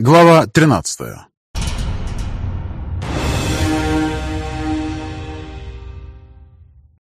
Глава 13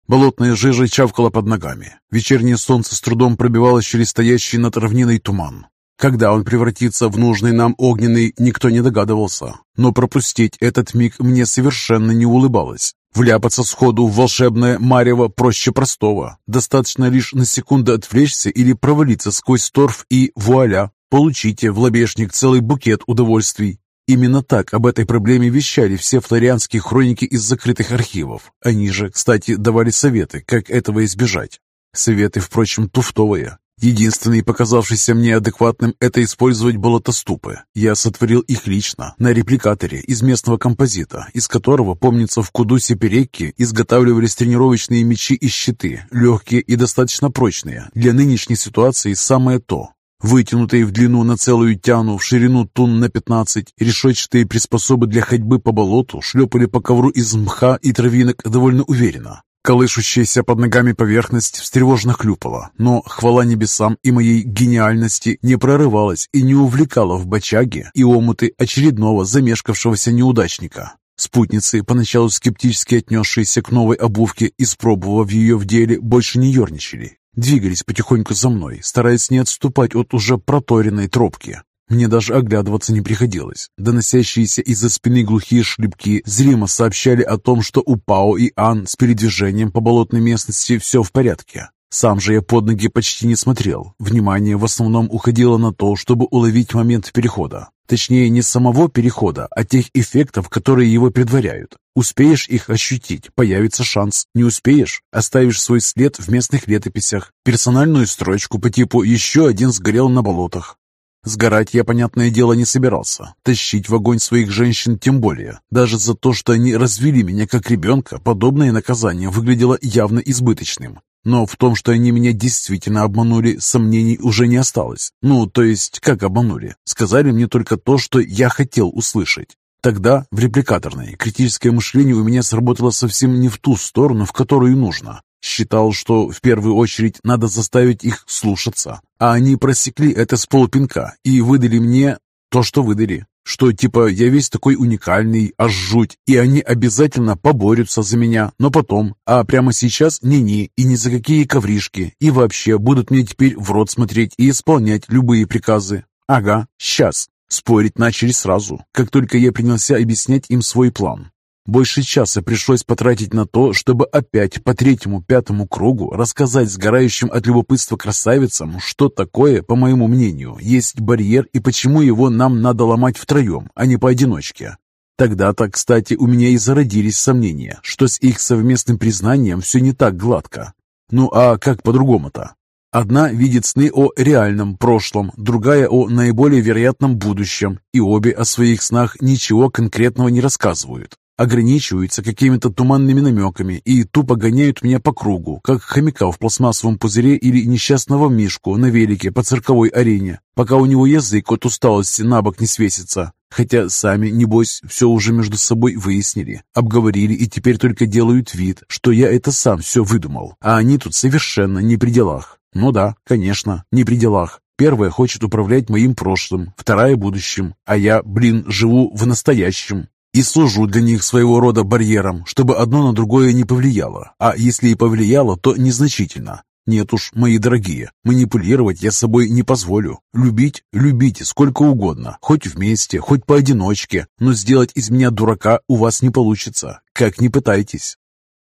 Болотная жижа чавкала под ногами. Вечернее солнце с трудом пробивалось через стоящий над равниной туман. Когда он превратится в нужный нам огненный, никто не догадывался. Но пропустить этот миг мне совершенно не улыбалось. Вляпаться сходу в волшебное марево проще простого. Достаточно лишь на секунду отвлечься или провалиться сквозь торф и вуаля, Получите в лобешник целый букет удовольствий. Именно так об этой проблеме вещали все флорианские хроники из закрытых архивов. Они же, кстати, давали советы, как этого избежать. Советы, впрочем, туфтовые. Единственный, показавшийся мне адекватным, это использовать болотоступы. Я сотворил их лично, на репликаторе из местного композита, из которого, помнится, в Кудусе Перекки изготавливались тренировочные мечи и щиты, легкие и достаточно прочные. Для нынешней ситуации самое то. Вытянутые в длину на целую тяну, в ширину тун на 15, решетчатые приспособы для ходьбы по болоту шлепали по ковру из мха и травинок довольно уверенно. Колышущаяся под ногами поверхность встревожно хлюпала, но, хвала небесам и моей гениальности, не прорывалась и не увлекала в бочаги и омуты очередного замешкавшегося неудачника. Спутницы, поначалу скептически отнесшиеся к новой обувке, испробовав ее в деле, больше не ерничали двигались потихоньку за мной, стараясь не отступать от уже проторенной тропки. Мне даже оглядываться не приходилось. Доносящиеся из-за спины глухие шлепки зримо сообщали о том, что у Пао и Ан с передвижением по болотной местности все в порядке. Сам же я под ноги почти не смотрел. Внимание в основном уходило на то, чтобы уловить момент перехода. Точнее, не самого перехода, а тех эффектов, которые его предваряют. Успеешь их ощутить, появится шанс. Не успеешь, оставишь свой след в местных летописях. Персональную строчку по типу «Еще один сгорел на болотах». Сгорать я, понятное дело, не собирался. Тащить в огонь своих женщин тем более. Даже за то, что они развели меня как ребенка, подобное наказание выглядело явно избыточным. Но в том, что они меня действительно обманули, сомнений уже не осталось. Ну, то есть, как обманули? Сказали мне только то, что я хотел услышать. Тогда в репликаторной критическое мышление у меня сработало совсем не в ту сторону, в которую нужно. Считал, что в первую очередь надо заставить их слушаться. А они просекли это с полупинка и выдали мне то, что выдали что типа я весь такой уникальный, аж жуть, и они обязательно поборются за меня, но потом, а прямо сейчас ни-ни и ни за какие ковришки, и вообще будут мне теперь в рот смотреть и исполнять любые приказы. Ага, сейчас. Спорить начали сразу, как только я принялся объяснять им свой план. Больше часа пришлось потратить на то, чтобы опять по третьему-пятому кругу рассказать сгорающим от любопытства красавицам, что такое, по моему мнению, есть барьер и почему его нам надо ломать втроем, а не поодиночке. Тогда-то, кстати, у меня и зародились сомнения, что с их совместным признанием все не так гладко. Ну а как по-другому-то? Одна видит сны о реальном прошлом, другая о наиболее вероятном будущем, и обе о своих снах ничего конкретного не рассказывают ограничиваются какими-то туманными намеками и тупо гоняют меня по кругу, как хомяка в пластмассовом пузыре или несчастного мишку на велике по цирковой арене, пока у него язык от усталости на бок не свесится. Хотя сами, небось, все уже между собой выяснили, обговорили и теперь только делают вид, что я это сам все выдумал, а они тут совершенно не при делах. Ну да, конечно, не при делах. Первая хочет управлять моим прошлым, вторая – будущим, а я, блин, живу в настоящем и служу для них своего рода барьером, чтобы одно на другое не повлияло, а если и повлияло, то незначительно. Нет уж, мои дорогие, манипулировать я собой не позволю. Любить – любите сколько угодно, хоть вместе, хоть поодиночке, но сделать из меня дурака у вас не получится, как ни пытайтесь.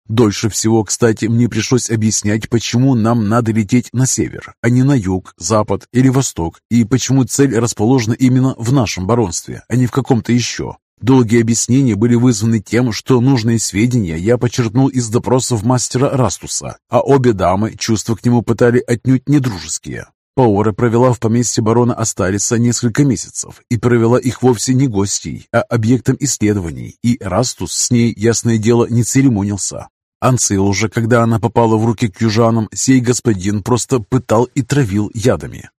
Дольше всего, кстати, мне пришлось объяснять, почему нам надо лететь на север, а не на юг, запад или восток, и почему цель расположена именно в нашем баронстве, а не в каком-то еще. Долгие объяснения были вызваны тем, что нужные сведения я почерпнул из допросов мастера Растуса, а обе дамы чувства к нему пытали отнюдь недружеские. Паора провела в поместье барона Астариса несколько месяцев и провела их вовсе не гостей, а объектом исследований, и Растус с ней, ясное дело, не церемонился. Анцил уже, когда она попала в руки к южанам, сей господин просто пытал и травил ядами.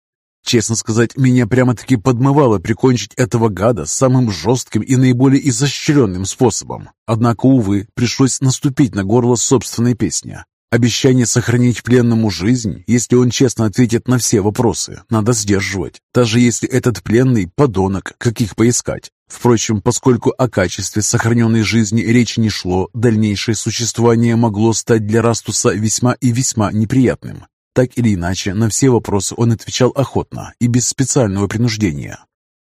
Честно сказать, меня прямо-таки подмывало прикончить этого гада самым жестким и наиболее изощренным способом. Однако, увы, пришлось наступить на горло собственной песни. Обещание сохранить пленному жизнь, если он честно ответит на все вопросы, надо сдерживать, даже если этот пленный – подонок, каких поискать. Впрочем, поскольку о качестве сохраненной жизни речи не шло, дальнейшее существование могло стать для Растуса весьма и весьма неприятным. Так или иначе, на все вопросы он отвечал охотно и без специального принуждения.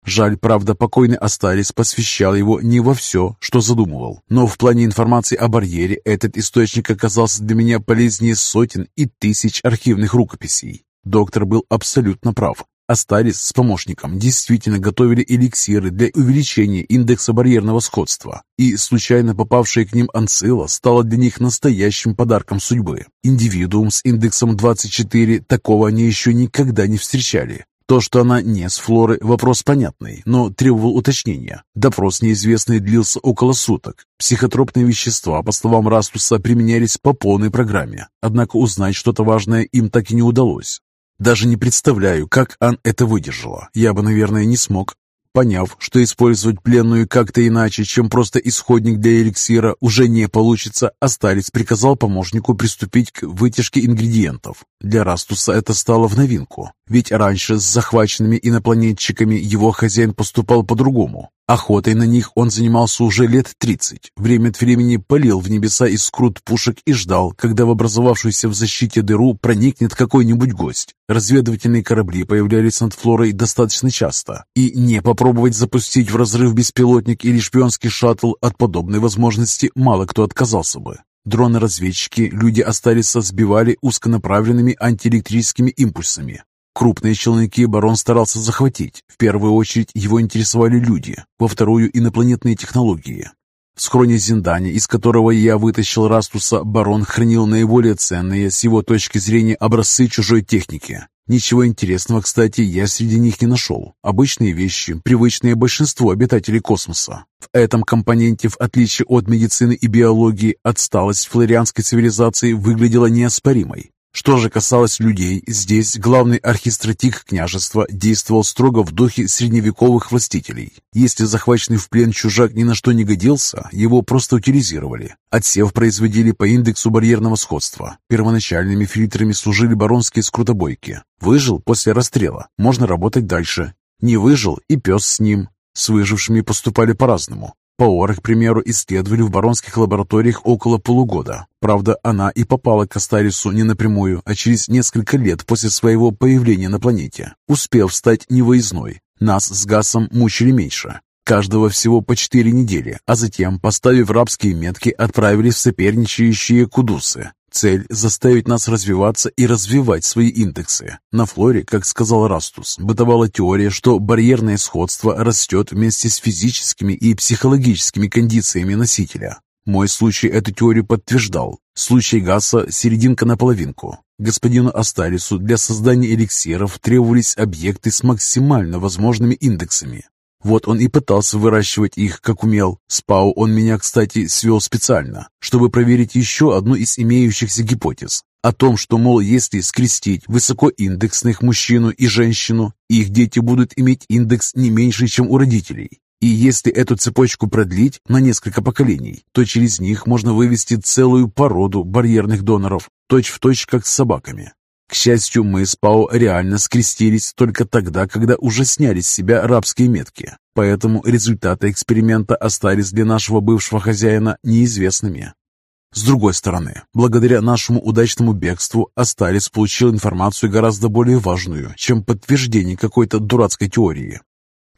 Жаль, правда, покойный Астарис посвящал его не во все, что задумывал, но в плане информации о барьере этот источник оказался для меня полезнее сотен и тысяч архивных рукописей. Доктор был абсолютно прав. Астарис с помощником действительно готовили эликсиры для увеличения индекса барьерного сходства, и случайно попавшая к ним анцила стала для них настоящим подарком судьбы. Индивидуум с индексом 24 такого они еще никогда не встречали. То, что она не с флоры, вопрос понятный, но требовал уточнения. Допрос неизвестный длился около суток. Психотропные вещества, по словам Растуса, применялись по полной программе. Однако узнать что-то важное им так и не удалось. Даже не представляю, как Ан это выдержала. Я бы, наверное, не смог. Поняв, что использовать пленную как-то иначе, чем просто исходник для эликсира, уже не получится, Астарец приказал помощнику приступить к вытяжке ингредиентов. Для Растуса это стало в новинку, ведь раньше с захваченными инопланетчиками его хозяин поступал по-другому. Охотой на них он занимался уже лет 30. Время от времени полил в небеса из скрут пушек и ждал, когда в образовавшуюся в защите дыру проникнет какой-нибудь гость. Разведывательные корабли появлялись над флорой достаточно часто, и не попробовать запустить в разрыв беспилотник или шпионский шаттл от подобной возможности мало кто отказался бы. Дроны-разведчики люди остались сбивали узконаправленными антиэлектрическими импульсами, Крупные челноки барон старался захватить. В первую очередь его интересовали люди, во вторую – инопланетные технологии. В схроне Зиндани, из которого я вытащил Растуса, барон хранил наиболее ценные, с его точки зрения, образцы чужой техники. Ничего интересного, кстати, я среди них не нашел. Обычные вещи, привычные большинству обитателей космоса. В этом компоненте, в отличие от медицины и биологии, отсталость флорианской цивилизации выглядела неоспоримой. Что же касалось людей, здесь главный архистратик княжества действовал строго в духе средневековых властителей. Если захваченный в плен чужак ни на что не годился, его просто утилизировали. Отсев производили по индексу барьерного сходства. Первоначальными фильтрами служили баронские скрутобойки. Выжил после расстрела, можно работать дальше. Не выжил и пес с ним. С выжившими поступали по-разному. Паора, к примеру, исследовали в баронских лабораториях около полугода. Правда, она и попала к Астарису не напрямую, а через несколько лет после своего появления на планете, успев стать невыездной. Нас с Гасом мучили меньше. Каждого всего по четыре недели, а затем, поставив рабские метки, отправились в соперничающие кудусы. Цель – заставить нас развиваться и развивать свои индексы. На флоре, как сказал Растус, бытовала теория, что барьерное сходство растет вместе с физическими и психологическими кондициями носителя. Мой случай эту теорию подтверждал. Случай Гасса – серединка на половинку. Господину Астарису для создания эликсиров требовались объекты с максимально возможными индексами. Вот он и пытался выращивать их, как умел. Спау он меня, кстати, свел специально, чтобы проверить еще одну из имеющихся гипотез. О том, что, мол, если скрестить высокоиндексных мужчину и женщину, их дети будут иметь индекс не меньше, чем у родителей. И если эту цепочку продлить на несколько поколений, то через них можно вывести целую породу барьерных доноров, точь-в-точь, точь, как с собаками. К счастью, мы с Пао реально скрестились только тогда, когда уже сняли с себя рабские метки. Поэтому результаты эксперимента остались для нашего бывшего хозяина неизвестными. С другой стороны, благодаря нашему удачному бегству Астарис получил информацию гораздо более важную, чем подтверждение какой-то дурацкой теории.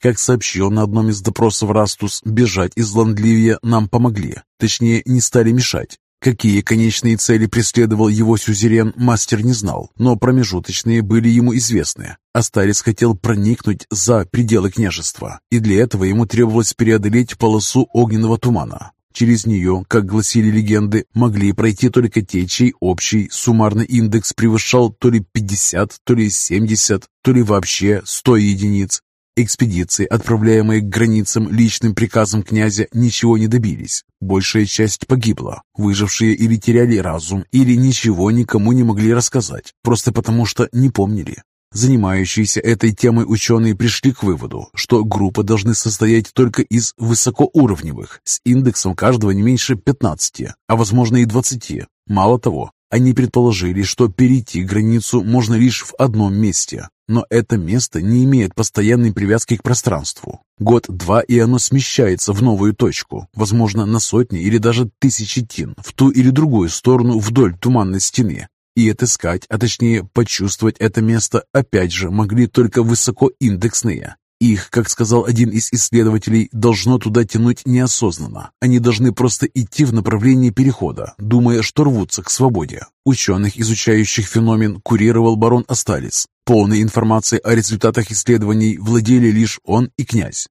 Как сообщил на одном из допросов Растус, бежать из Ландливия нам помогли, точнее не стали мешать. Какие конечные цели преследовал его сюзерен, мастер не знал, но промежуточные были ему известны. Астарец хотел проникнуть за пределы княжества, и для этого ему требовалось преодолеть полосу огненного тумана. Через нее, как гласили легенды, могли пройти только те, чей общий суммарный индекс превышал то ли 50, то ли 70, то ли вообще 100 единиц. Экспедиции, отправляемые к границам личным приказом князя, ничего не добились. Большая часть погибла. Выжившие или теряли разум, или ничего никому не могли рассказать, просто потому что не помнили. Занимающиеся этой темой ученые пришли к выводу, что группы должны состоять только из высокоуровневых, с индексом каждого не меньше 15, а возможно и 20. Мало того, Они предположили, что перейти границу можно лишь в одном месте, но это место не имеет постоянной привязки к пространству. Год-два, и оно смещается в новую точку, возможно, на сотни или даже тысячи тин, в ту или другую сторону вдоль туманной стены. И отыскать, а точнее почувствовать это место, опять же, могли только высокоиндексные. Их, как сказал один из исследователей, должно туда тянуть неосознанно. Они должны просто идти в направлении перехода, думая, что рвутся к свободе. Ученых, изучающих феномен, курировал барон Асталис. Полной информации о результатах исследований владели лишь он и князь.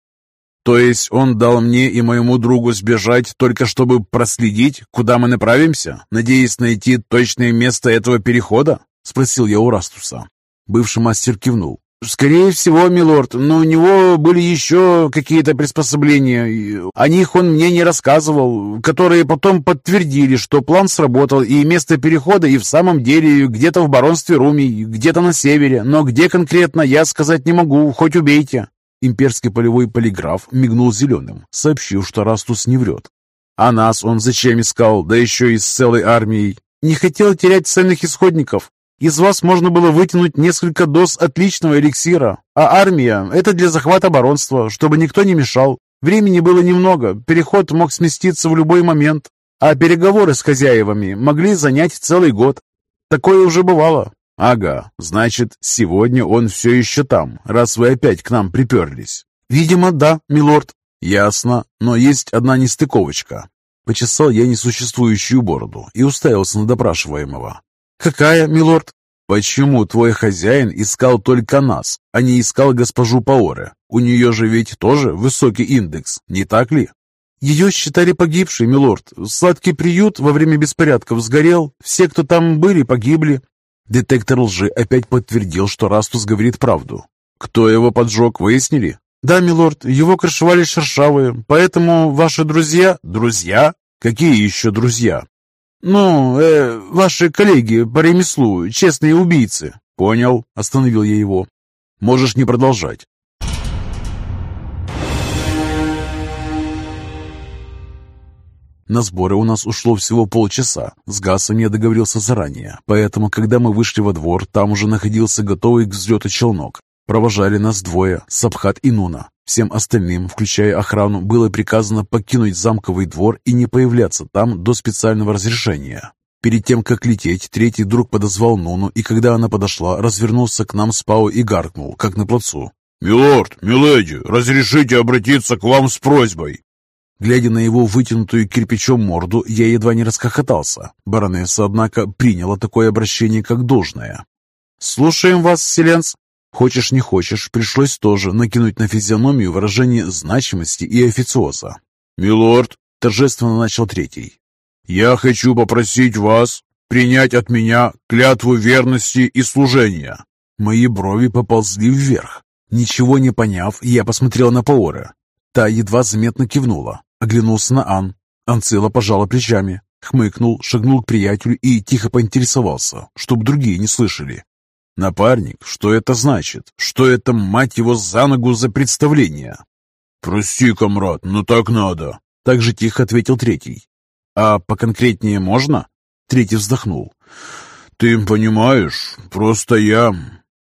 То есть он дал мне и моему другу сбежать, только чтобы проследить, куда мы направимся, надеясь найти точное место этого перехода? Спросил я у Растуса. Бывший мастер кивнул. «Скорее всего, милорд, но у него были еще какие-то приспособления. О них он мне не рассказывал, которые потом подтвердили, что план сработал, и место перехода и в самом деле где-то в баронстве Руми, где-то на севере, но где конкретно, я сказать не могу, хоть убейте». Имперский полевой полиграф мигнул зеленым, сообщив, что Растус не врет. «А нас он зачем искал, да еще и с целой армией?» «Не хотел терять ценных исходников. Из вас можно было вытянуть несколько доз отличного эликсира, а армия – это для захвата баронства, чтобы никто не мешал. Времени было немного, переход мог сместиться в любой момент, а переговоры с хозяевами могли занять целый год. Такое уже бывало. Ага, значит, сегодня он все еще там, раз вы опять к нам приперлись. Видимо, да, милорд. Ясно, но есть одна нестыковочка. Почесал я несуществующую бороду и уставился на допрашиваемого. «Какая, милорд?» «Почему твой хозяин искал только нас, а не искал госпожу Паоре? У нее же ведь тоже высокий индекс, не так ли?» «Ее считали погибшей, милорд. Сладкий приют во время беспорядков сгорел. Все, кто там были, погибли». Детектор лжи опять подтвердил, что Растус говорит правду. «Кто его поджег, выяснили?» «Да, милорд, его крышевали шершавые, поэтому ваши друзья...» «Друзья? Какие еще друзья?» «Ну, э, ваши коллеги по ремеслу, честные убийцы». «Понял», — остановил я его. «Можешь не продолжать». На сборы у нас ушло всего полчаса. С Гасом я договорился заранее, поэтому, когда мы вышли во двор, там уже находился готовый к взлету челнок. Провожали нас двое, Сабхат и Нуна. Всем остальным, включая охрану, было приказано покинуть замковый двор и не появляться там до специального разрешения. Перед тем, как лететь, третий друг подозвал Нуну, и когда она подошла, развернулся к нам с Пау и гаркнул, как на плацу. «Милорд, миледи, разрешите обратиться к вам с просьбой?» Глядя на его вытянутую кирпичом морду, я едва не расхохотался. Баронесса, однако, приняла такое обращение как должное. «Слушаем вас, Селенс!» Хочешь не хочешь, пришлось тоже накинуть на физиономию выражение значимости и официоза. «Милорд», — торжественно начал третий, — «я хочу попросить вас принять от меня клятву верности и служения». Мои брови поползли вверх. Ничего не поняв, я посмотрел на Паора. Та едва заметно кивнула. Оглянулся на Ан. Анцила пожала плечами, хмыкнул, шагнул к приятелю и тихо поинтересовался, чтобы другие не слышали. «Напарник, что это значит? Что это, мать его, за ногу за представление?» «Прости, комрад, но так надо», — так же тихо ответил третий. «А поконкретнее можно?» Третий вздохнул. «Ты понимаешь, просто я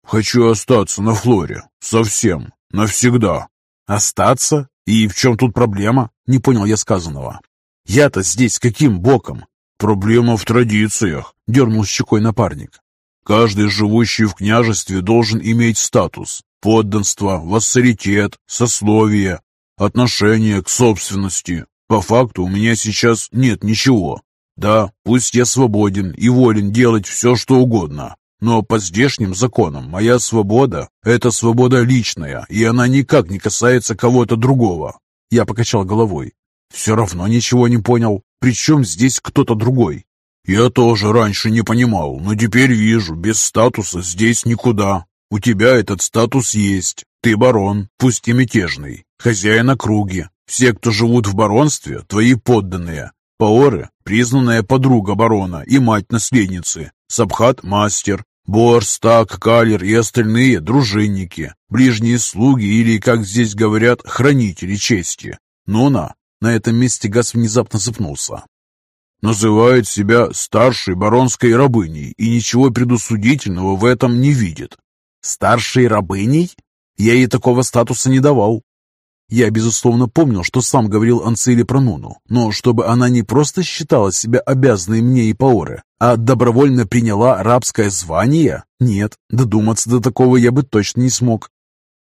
хочу остаться на Флоре. Совсем. Навсегда». «Остаться? И в чем тут проблема?» Не понял я сказанного. «Я-то здесь каким боком?» «Проблема в традициях», — дернул щекой напарник. Каждый, живущий в княжестве, должен иметь статус, подданство, вассалитет, сословие, отношение к собственности. По факту у меня сейчас нет ничего. Да, пусть я свободен и волен делать все, что угодно, но по здешним законам моя свобода – это свобода личная, и она никак не касается кого-то другого. Я покачал головой. Все равно ничего не понял. Причем здесь кто-то другой? «Я тоже раньше не понимал, но теперь вижу, без статуса здесь никуда. У тебя этот статус есть. Ты барон, пусть и мятежный, хозяин округи. Все, кто живут в баронстве, твои подданные. Паоры – признанная подруга барона и мать наследницы. Сабхат – мастер. Бор, Стак, Калер и остальные – дружинники, ближние слуги или, как здесь говорят, хранители чести. Нуна. На этом месте Газ внезапно запнулся. Называет себя старшей баронской рабыней и ничего предусудительного в этом не видит. Старшей рабыней? Я ей такого статуса не давал. Я, безусловно, помнил, что сам говорил Анциле про Нуну, но чтобы она не просто считала себя обязанной мне и Паоре, а добровольно приняла рабское звание? Нет, додуматься до такого я бы точно не смог.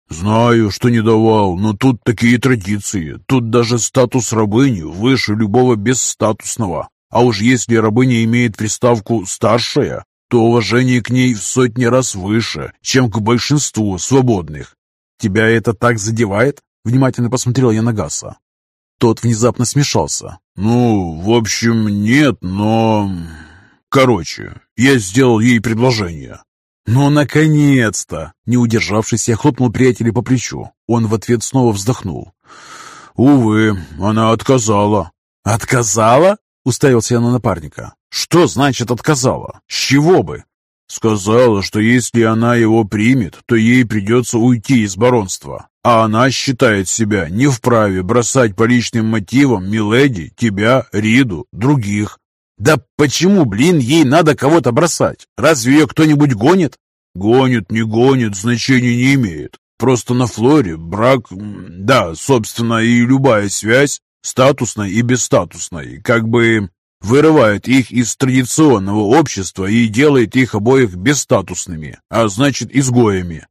«Знаю, что не давал, но тут такие традиции. Тут даже статус рабыни выше любого бесстатусного. А уж если рабыня имеет приставку «старшая», то уважение к ней в сотни раз выше, чем к большинству свободных. Тебя это так задевает? Внимательно посмотрел я на Гаса. Тот внезапно смешался. «Ну, в общем, нет, но...» «Короче, я сделал ей предложение». «Ну, наконец-то!» Не удержавшись, я хлопнул приятеля по плечу. Он в ответ снова вздохнул. «Увы, она отказала». «Отказала?» Уставился я на напарника. «Что значит отказала? С чего бы?» Сказала, что если она его примет, то ей придется уйти из баронства. А она считает себя не вправе бросать по личным мотивам Миледи, тебя, Риду, других. Да почему, блин, ей надо кого-то бросать? Разве ее кто-нибудь гонит? Гонит, не гонит, значения не имеет. Просто на Флоре брак, да, собственно, и любая связь, статусной и бесстатусной, как бы вырывает их из традиционного общества и делает их обоих бесстатусными, а значит изгоями.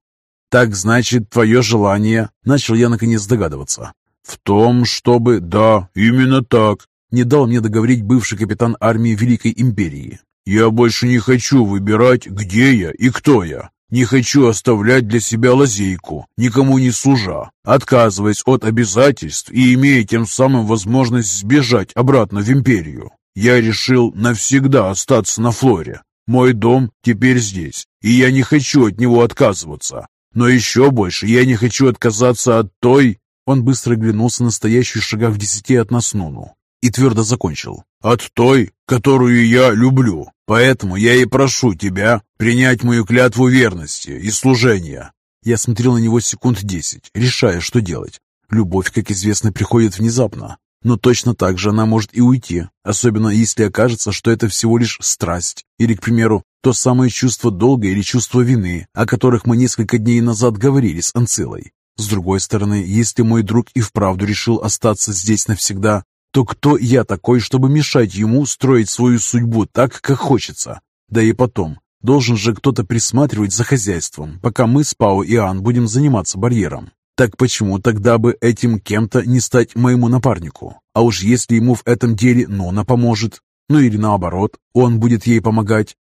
«Так значит, твое желание...» — начал я наконец догадываться. «В том, чтобы... Да, именно так!» — не дал мне договорить бывший капитан армии Великой Империи. «Я больше не хочу выбирать, где я и кто я. Не хочу оставлять для себя лазейку, никому не служа, отказываясь от обязательств и имея тем самым возможность сбежать обратно в Империю. Я решил навсегда остаться на Флоре. Мой дом теперь здесь, и я не хочу от него отказываться. Но еще больше я не хочу отказаться от той...» Он быстро оглянулся на стоящую шагах в десяти от нас Нуну и твердо закончил. «От той, которую я люблю. Поэтому я и прошу тебя принять мою клятву верности и служения». Я смотрел на него секунд десять, решая, что делать. Любовь, как известно, приходит внезапно. Но точно так же она может и уйти, особенно если окажется, что это всего лишь страсть. Или, к примеру, то самое чувство долга или чувство вины, о которых мы несколько дней назад говорили с Анцилой. С другой стороны, если мой друг и вправду решил остаться здесь навсегда, то кто я такой, чтобы мешать ему строить свою судьбу так, как хочется? Да и потом, должен же кто-то присматривать за хозяйством, пока мы с Пао и Ан будем заниматься барьером. Так почему тогда бы этим кем-то не стать моему напарнику? А уж если ему в этом деле Нона поможет, ну или наоборот, он будет ей помогать,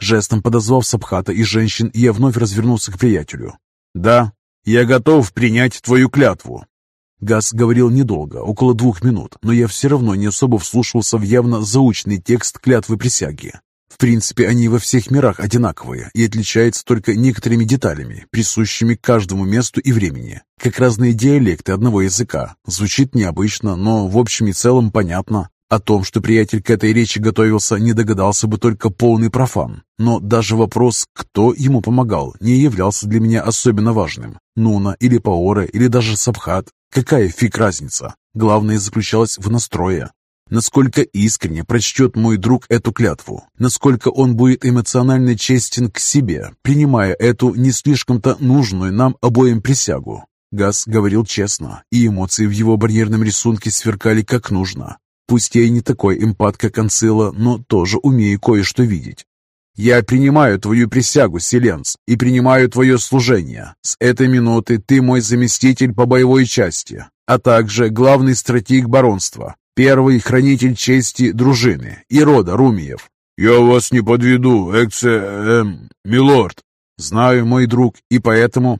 Жестом подозвав Сабхата и женщин, я вновь развернулся к приятелю. «Да, я готов принять твою клятву». Газ говорил недолго, около двух минут, но я все равно не особо вслушивался в явно заученный текст клятвы присяги. В принципе, они во всех мирах одинаковые и отличаются только некоторыми деталями, присущими каждому месту и времени, как разные диалекты одного языка. Звучит необычно, но в общем и целом понятно. О том, что приятель к этой речи готовился, не догадался бы только полный профан. Но даже вопрос, кто ему помогал, не являлся для меня особенно важным. Нуна или Паора или даже Сабхат. Какая фиг разница? Главное заключалось в настрое. Насколько искренне прочтет мой друг эту клятву, насколько он будет эмоционально честен к себе, принимая эту не слишком-то нужную нам обоим присягу. Газ говорил честно, и эмоции в его барьерном рисунке сверкали как нужно. Пусть я и не такой эмпат, как Анцила, но тоже умею кое-что видеть. Я принимаю твою присягу, Селенс, и принимаю твое служение. С этой минуты ты мой заместитель по боевой части, а также главный стратег баронства, первый хранитель чести дружины и рода Румиев. Я вас не подведу, экце... эм... милорд. Знаю, мой друг, и поэтому...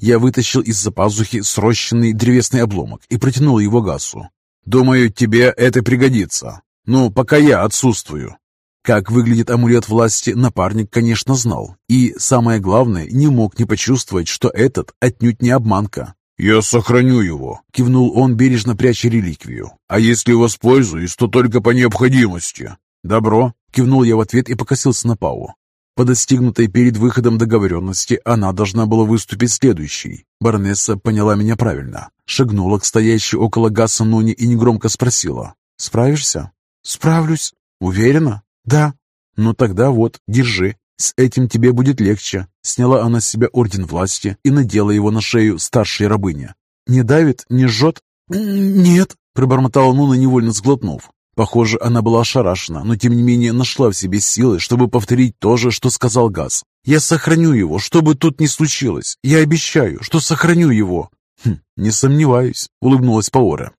Я вытащил из-за пазухи срощенный древесный обломок и протянул его Гасу. Думаю, тебе это пригодится. Ну, пока я отсутствую. Как выглядит амулет власти, напарник, конечно, знал. И, самое главное, не мог не почувствовать, что этот отнюдь не обманка. «Я сохраню его», — кивнул он, бережно пряча реликвию. «А если воспользуюсь, то только по необходимости». «Добро», — кивнул я в ответ и покосился на Пау. По достигнутой перед выходом договоренности она должна была выступить следующей. Баронесса поняла меня правильно. Шагнула к стоящей около Гасса Нуни и негромко спросила. «Справишься?» «Справлюсь». «Уверена?» «Да». «Ну тогда вот, держи. С этим тебе будет легче». Сняла она с себя орден власти и надела его на шею старшей рабыни. «Не давит? Не жжет?» «Нет», — пробормотала Нуна, невольно сглотнув. Похоже, она была ошарашена, но тем не менее нашла в себе силы, чтобы повторить то же, что сказал Газ. «Я сохраню его, что бы тут ни случилось. Я обещаю, что сохраню его». «Хм, не сомневаюсь», — улыбнулась Паора.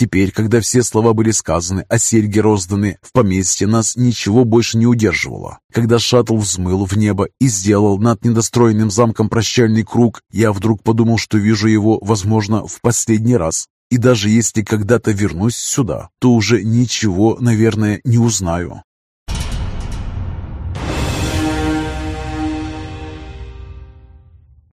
Теперь, когда все слова были сказаны, а серьги розданы, в поместье нас ничего больше не удерживало. Когда шаттл взмыл в небо и сделал над недостроенным замком прощальный круг, я вдруг подумал, что вижу его, возможно, в последний раз. И даже если когда-то вернусь сюда, то уже ничего, наверное, не узнаю.